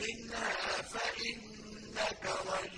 مِنْهَا فَإِنَّكَ رَجِيمٌ